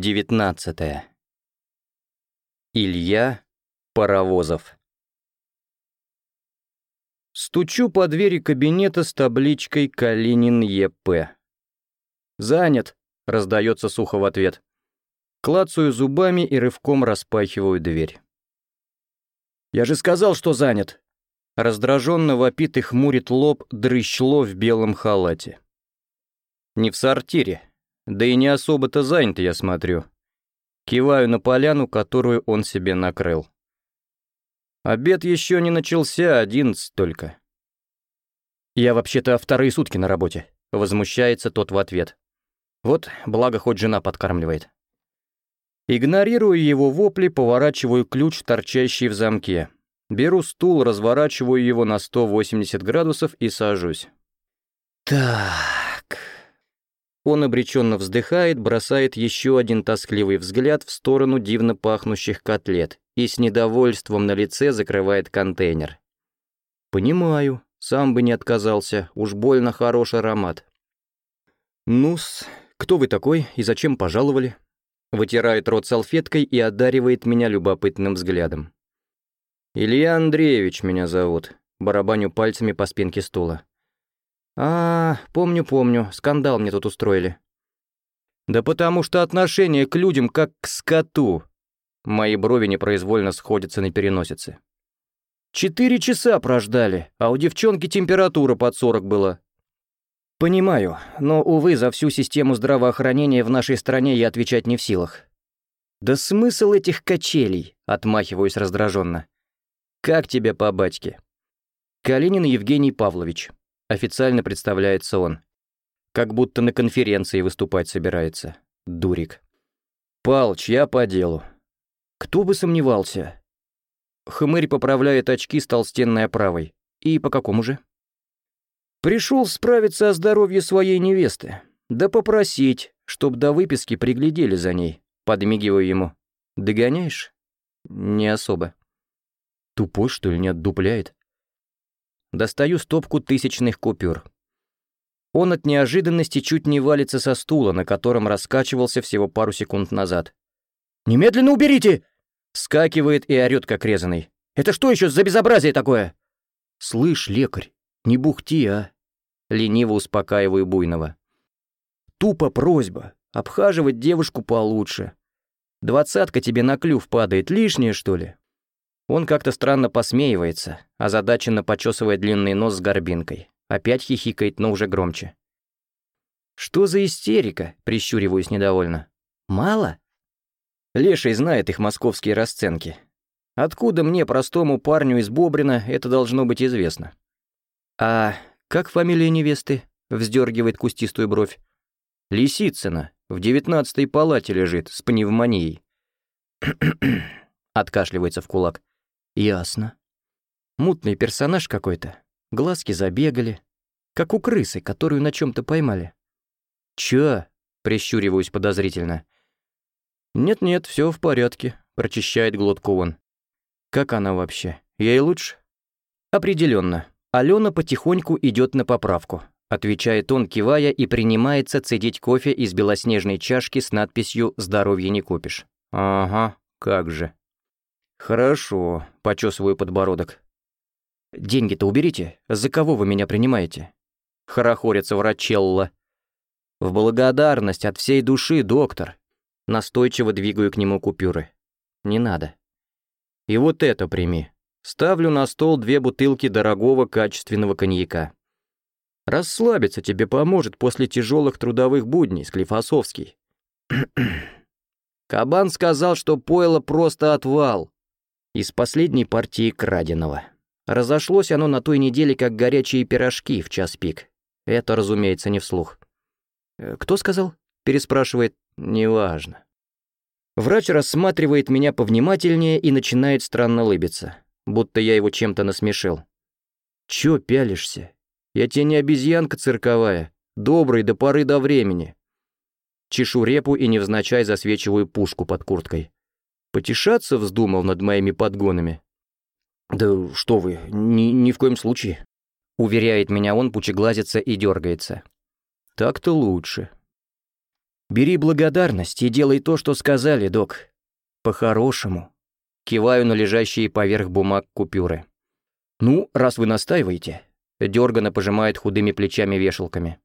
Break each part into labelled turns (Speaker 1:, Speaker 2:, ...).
Speaker 1: 19. Илья Паровозов. Стучу по двери кабинета с табличкой «Калинин Е.П». «Занят», — раздается сухо в ответ. Клацаю зубами и рывком распахиваю дверь. «Я же сказал, что занят!» Раздраженно вопит и хмурит лоб дрыщло в белом халате. «Не в сортире», да и не особо-то занят, я смотрю. Киваю на поляну, которую он себе накрыл. Обед еще не начался, одиннадцать только. «Я вообще-то вторые сутки на работе», — возмущается тот в ответ. Вот, благо, хоть жена подкармливает. Игнорирую его вопли, поворачиваю ключ, торчащий в замке. Беру стул, разворачиваю его на 180 градусов и сажусь. Так. Он обреченно вздыхает, бросает еще один тоскливый взгляд в сторону дивно пахнущих котлет и с недовольством на лице закрывает контейнер. «Понимаю, сам бы не отказался, уж больно хороший аромат». «Ну-с, кто вы такой и зачем пожаловали?» Вытирает рот салфеткой и одаривает меня любопытным взглядом. «Илья Андреевич меня зовут», барабаню пальцами по спинке стула. «А, помню, помню, скандал мне тут устроили». «Да потому что отношение к людям как к скоту». Мои брови непроизвольно сходятся на переносице. «Четыре часа прождали, а у девчонки температура под сорок была». «Понимаю, но, увы, за всю систему здравоохранения в нашей стране я отвечать не в силах». «Да смысл этих качелей?» — отмахиваюсь раздраженно. «Как тебя по батьке?» «Калинин Евгений Павлович». Официально представляется он. Как будто на конференции выступать собирается. Дурик. «Палч, я по делу». «Кто бы сомневался?» Хмырь поправляет очки с толстенной оправой. «И по какому же?» «Пришел справиться о здоровье своей невесты. Да попросить, чтоб до выписки приглядели за ней». Подмигиваю ему. «Догоняешь?» «Не особо». «Тупой, что ли, не отдупляет?» Достаю стопку тысячных купюр. Он от неожиданности чуть не валится со стула, на котором раскачивался всего пару секунд назад. «Немедленно уберите!» Скакивает и орёт, как резанный. «Это что еще за безобразие такое?» «Слышь, лекарь, не бухти, а!» Лениво успокаиваю Буйного. «Тупо просьба. Обхаживать девушку получше. Двадцатка тебе на клюв падает, лишнее, что ли?» Он как-то странно посмеивается, озадаченно почесывая длинный нос с горбинкой. Опять хихикает, но уже громче. «Что за истерика?» — прищуриваюсь недовольно. «Мало?» Леший знает их московские расценки. Откуда мне, простому парню из Бобрина, это должно быть известно? «А как фамилия невесты?» — вздергивает кустистую бровь. «Лисицына. В девятнадцатой палате лежит, с пневмонией». откашливается в кулак. Ясно. Мутный персонаж какой-то. Глазки забегали. Как у крысы, которую на чем то поймали. Чё? Прищуриваюсь подозрительно. «Нет-нет, все в порядке», — прочищает глотку он. «Как она вообще? Ей лучше?» Определенно. Алена потихоньку идет на поправку, отвечает он, кивая, и принимается цедить кофе из белоснежной чашки с надписью «Здоровье не купишь». «Ага, как же». «Хорошо», — почесываю подбородок. «Деньги-то уберите. За кого вы меня принимаете?» Хорохорится врачелла. «В благодарность от всей души, доктор». Настойчиво двигаю к нему купюры. «Не надо». «И вот это прими». Ставлю на стол две бутылки дорогого качественного коньяка. Расслабиться тебе поможет после тяжелых трудовых будней, Склифосовский. Кабан сказал, что пойло просто отвал из последней партии краденого. Разошлось оно на той неделе, как горячие пирожки в час пик. Это, разумеется, не вслух. «Э, «Кто сказал?» — переспрашивает. «Неважно». Врач рассматривает меня повнимательнее и начинает странно лыбиться, будто я его чем-то насмешил. «Чё пялишься? Я тебе не обезьянка цирковая, добрый до поры до времени». Чешу репу и невзначай засвечиваю пушку под курткой. Потешаться вздумал над моими подгонами? Да что вы, ни, ни в коем случае. Уверяет меня он, пучеглазится и дергается. Так-то лучше. Бери благодарность и делай то, что сказали, док. По-хорошему. Киваю на лежащие поверх бумаг купюры. Ну, раз вы настаиваете. Дёрганно пожимает худыми плечами-вешалками.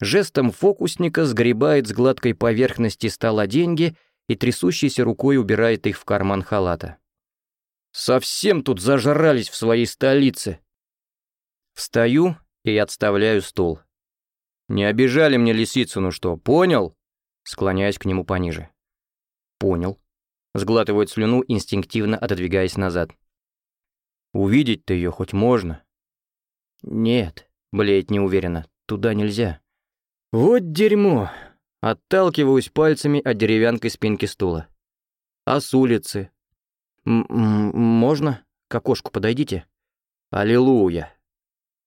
Speaker 1: Жестом фокусника сгребает с гладкой поверхности стола деньги и трясущейся рукой убирает их в карман халата. «Совсем тут зажрались в своей столице!» Встаю и отставляю стул. «Не обижали мне лисицу, ну что, понял?» Склоняясь к нему пониже. «Понял». Сглатывает слюну, инстинктивно отодвигаясь назад. «Увидеть-то ее хоть можно?» «Нет», — блеет неуверенно, — «туда нельзя». «Вот дерьмо!» Отталкиваюсь пальцами от деревянкой спинки стула. «А с улицы?» М -м «Можно? К окошку подойдите?» «Аллилуйя!»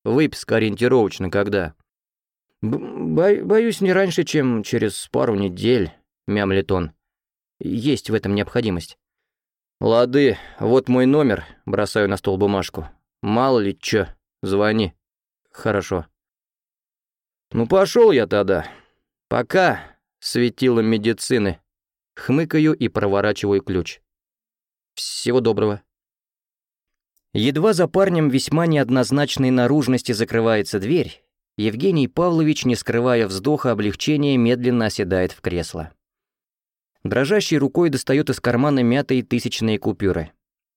Speaker 1: «Выписка ориентировочно когда?» Бо «Боюсь, не раньше, чем через пару недель», — мямлит он. «Есть в этом необходимость». «Лады, вот мой номер», — бросаю на стол бумажку. «Мало ли чё, звони». «Хорошо». «Ну пошел я тогда. Пока, светило медицины». Хмыкаю и проворачиваю ключ. «Всего доброго». Едва за парнем весьма неоднозначной наружности закрывается дверь, Евгений Павлович, не скрывая вздоха облегчения, медленно оседает в кресло. Дрожащей рукой достает из кармана мятые тысячные купюры.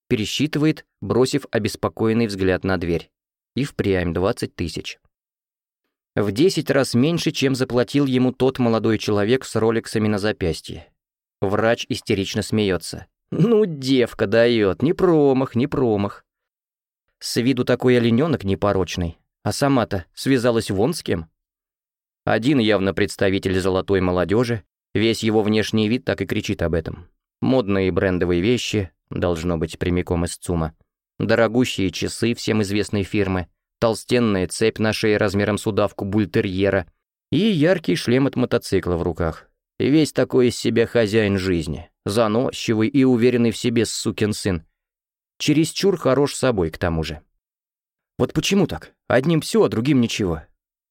Speaker 1: Пересчитывает, бросив обеспокоенный взгляд на дверь. И впрямь 20 тысяч в 10 раз меньше, чем заплатил ему тот молодой человек с роликсами на запястье. Врач истерично смеется. «Ну, девка дает, не промах, не промах». С виду такой олененок непорочный, а сама-то связалась вон с кем. Один явно представитель золотой молодежи, весь его внешний вид так и кричит об этом. Модные брендовые вещи, должно быть прямиком из ЦУМа, дорогущие часы всем известной фирмы — толстенная цепь на шее размером с удавку бультерьера и яркий шлем от мотоцикла в руках. И весь такой из себя хозяин жизни, заносчивый и уверенный в себе сукин сын. Чересчур хорош собой, к тому же. Вот почему так? Одним все, а другим ничего.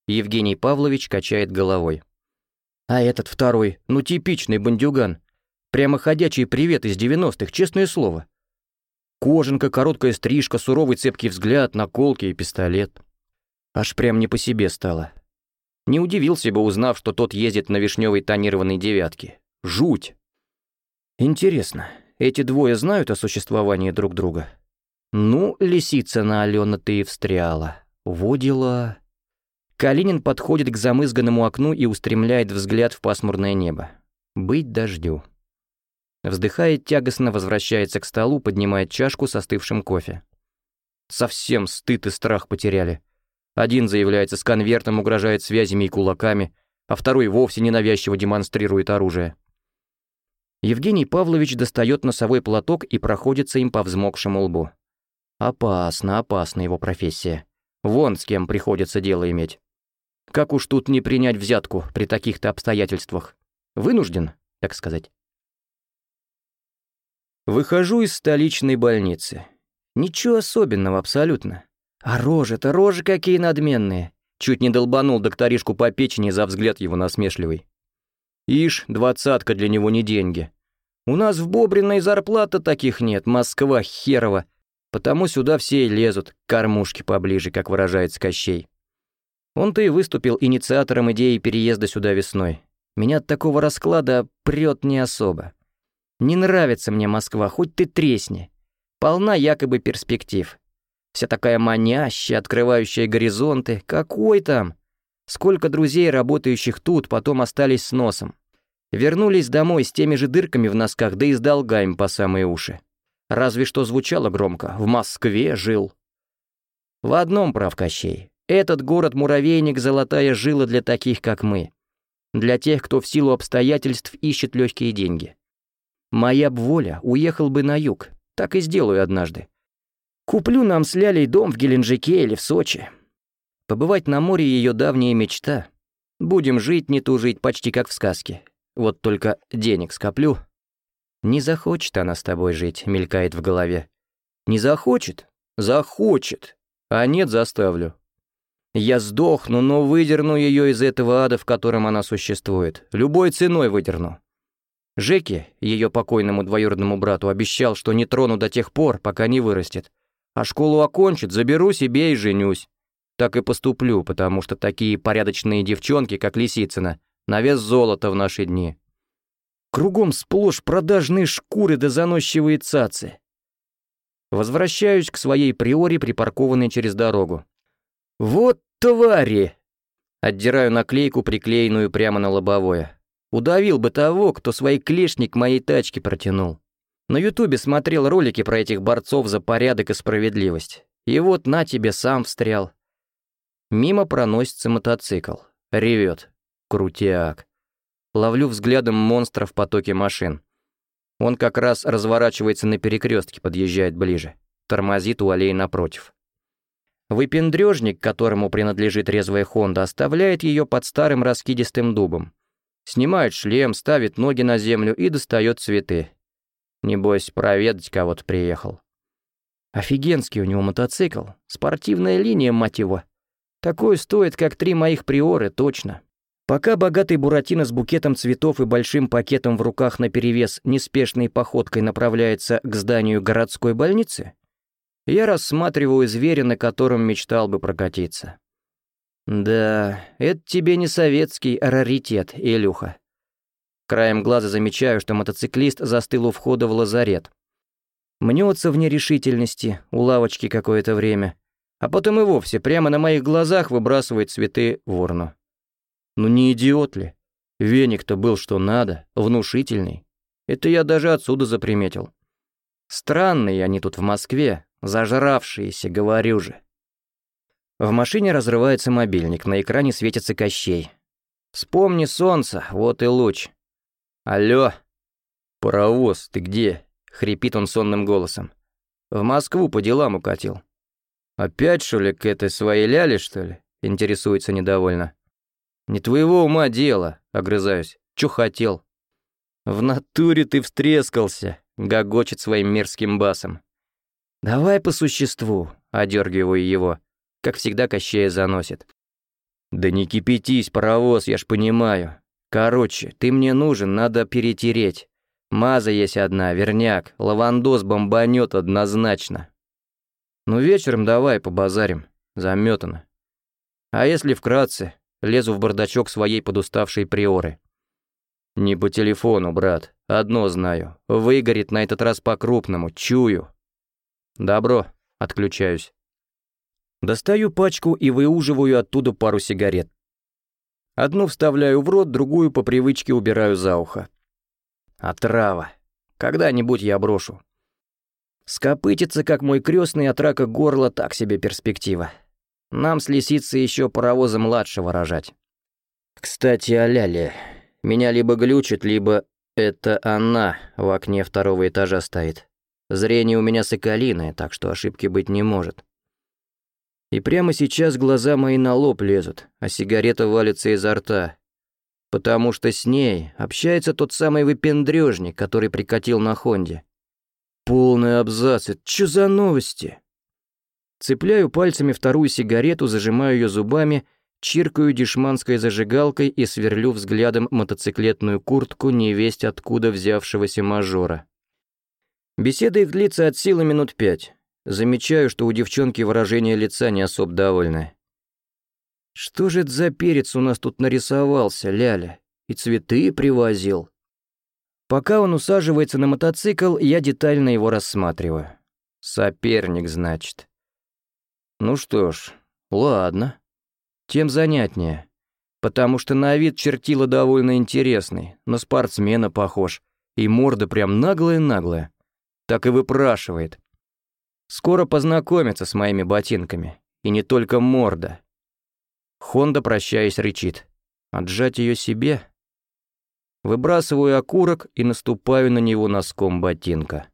Speaker 1: Евгений Павлович качает головой. А этот второй, ну типичный бандюган. Прямо ходячий привет из девяностых, честное слово. Кожанка, короткая стрижка, суровый цепкий взгляд, наколки и пистолет. Аж прям не по себе стало. Не удивился бы, узнав, что тот ездит на вишневой тонированной девятке. Жуть! Интересно, эти двое знают о существовании друг друга? Ну, лисица на Алена ты и встряла. Водила... Калинин подходит к замызганному окну и устремляет взгляд в пасмурное небо. Быть дождю. Вздыхает тягостно, возвращается к столу, поднимает чашку с остывшим кофе. Совсем стыд и страх потеряли. Один заявляется с конвертом, угрожает связями и кулаками, а второй вовсе ненавязчиво демонстрирует оружие. Евгений Павлович достает носовой платок и проходится им по взмокшему лбу. Опасно, опасна его профессия. Вон с кем приходится дело иметь. Как уж тут не принять взятку при таких-то обстоятельствах? Вынужден, так сказать. Выхожу из столичной больницы. Ничего особенного абсолютно. А рожи-то, рожи какие надменные. Чуть не долбанул докторишку по печени за взгляд его насмешливый. Ишь, двадцатка для него не деньги. У нас в Бобриной зарплата таких нет, Москва херова. Потому сюда все и лезут, кормушки поближе, как выражается Кощей. Он-то и выступил инициатором идеи переезда сюда весной. Меня от такого расклада прет не особо. Не нравится мне Москва, хоть ты тресни. Полна якобы перспектив. Вся такая манящая, открывающая горизонты. Какой там? Сколько друзей, работающих тут, потом остались с носом. Вернулись домой с теми же дырками в носках, да и с долгами по самые уши. Разве что звучало громко «В Москве жил». В одном прав Кощей. Этот город-муравейник — золотая жила для таких, как мы. Для тех, кто в силу обстоятельств ищет легкие деньги. Моя б воля, уехал бы на юг. Так и сделаю однажды. Куплю нам с Лялей дом в Геленджике или в Сочи. Побывать на море ее давняя мечта. Будем жить, не тужить, почти как в сказке. Вот только денег скоплю. Не захочет она с тобой жить, мелькает в голове. Не захочет? Захочет. А нет, заставлю. Я сдохну, но выдерну ее из этого ада, в котором она существует. Любой ценой выдерну. Жеке, ее покойному двоюродному брату, обещал, что не трону до тех пор, пока не вырастет. А школу окончит, заберу себе и женюсь. Так и поступлю, потому что такие порядочные девчонки, как Лисицына, на вес золота в наши дни. Кругом сплошь продажные шкуры да заносчивые цацы. Возвращаюсь к своей приоре, припаркованной через дорогу. «Вот твари!» Отдираю наклейку, приклеенную прямо на лобовое. Удавил бы того, кто свой клешник моей тачке протянул. На ютубе смотрел ролики про этих борцов за порядок и справедливость. И вот на тебе сам встрял. Мимо проносится мотоцикл. Ревет. Крутяк. Ловлю взглядом монстра в потоке машин. Он как раз разворачивается на перекрестке, подъезжает ближе. Тормозит у аллеи напротив. Выпендрежник, которому принадлежит резвая Хонда, оставляет ее под старым раскидистым дубом. Снимает шлем, ставит ноги на землю и достает цветы. Небось, проведать кого-то приехал. Офигенский у него мотоцикл, спортивная линия, мать его. Такой стоит, как три моих приоры, точно. Пока богатый Буратино с букетом цветов и большим пакетом в руках наперевес неспешной походкой направляется к зданию городской больницы, я рассматриваю зверя, на котором мечтал бы прокатиться. Да, это тебе не советский раритет, Илюха. Краем глаза замечаю, что мотоциклист застыл у входа в лазарет. Мнется в нерешительности, у лавочки какое-то время, а потом и вовсе прямо на моих глазах выбрасывает цветы в урну. Ну не идиот ли? Веник-то был что надо, внушительный. Это я даже отсюда заприметил. Странные они тут в Москве, зажравшиеся, говорю же. В машине разрывается мобильник, на экране светится Кощей. «Вспомни солнце, вот и луч». «Алло!» «Паровоз, ты где?» — хрипит он сонным голосом. «В Москву по делам укатил». «Опять, что ли, к этой своей ляле, что ли?» — интересуется недовольно. «Не твоего ума дело», — огрызаюсь. «Чё хотел?» «В натуре ты встрескался», — гогочет своим мерзким басом. «Давай по существу», — одергиваю его. Как всегда, Кощея заносит. «Да не кипятись, паровоз, я ж понимаю. Короче, ты мне нужен, надо перетереть. Маза есть одна, верняк, лавандос бомбанет однозначно. Ну вечером давай побазарим, заметано. А если вкратце, Лезу в бардачок своей подуставшей приоры. «Не по телефону, брат. Одно знаю. Выгорит на этот раз по-крупному. Чую». «Добро». Отключаюсь. Достаю пачку и выуживаю оттуда пару сигарет. Одну вставляю в рот, другую по привычке убираю за ухо. Отрава. Когда-нибудь я брошу. Скопытиться, как мой крестный от рака горла, так себе перспектива. Нам с лисицей еще паровоза младшего рожать. Кстати, о. Меня либо глючит, либо это она в окне второго этажа стоит. Зрение у меня соколиное, так что ошибки быть не может. И прямо сейчас глаза мои на лоб лезут, а сигарета валится изо рта. Потому что с ней общается тот самый выпендрёжник, который прикатил на Хонде. Полный абзац, чё за новости? Цепляю пальцами вторую сигарету, зажимаю ее зубами, чиркаю дешманской зажигалкой и сверлю взглядом мотоциклетную куртку невесть откуда взявшегося мажора. Беседа их длится от силы минут пять. Замечаю, что у девчонки выражение лица не особо довольное. «Что же это за перец у нас тут нарисовался, Ляля? И цветы привозил?» Пока он усаживается на мотоцикл, я детально его рассматриваю. «Соперник, значит». Ну что ж, ладно. Тем занятнее. Потому что на вид чертила довольно интересный, на спортсмена похож. И морда прям наглая-наглая. Так и выпрашивает. Скоро познакомиться с моими ботинками. И не только морда. Хонда, прощаясь, рычит. Отжать ее себе? Выбрасываю окурок и наступаю на него носком ботинка.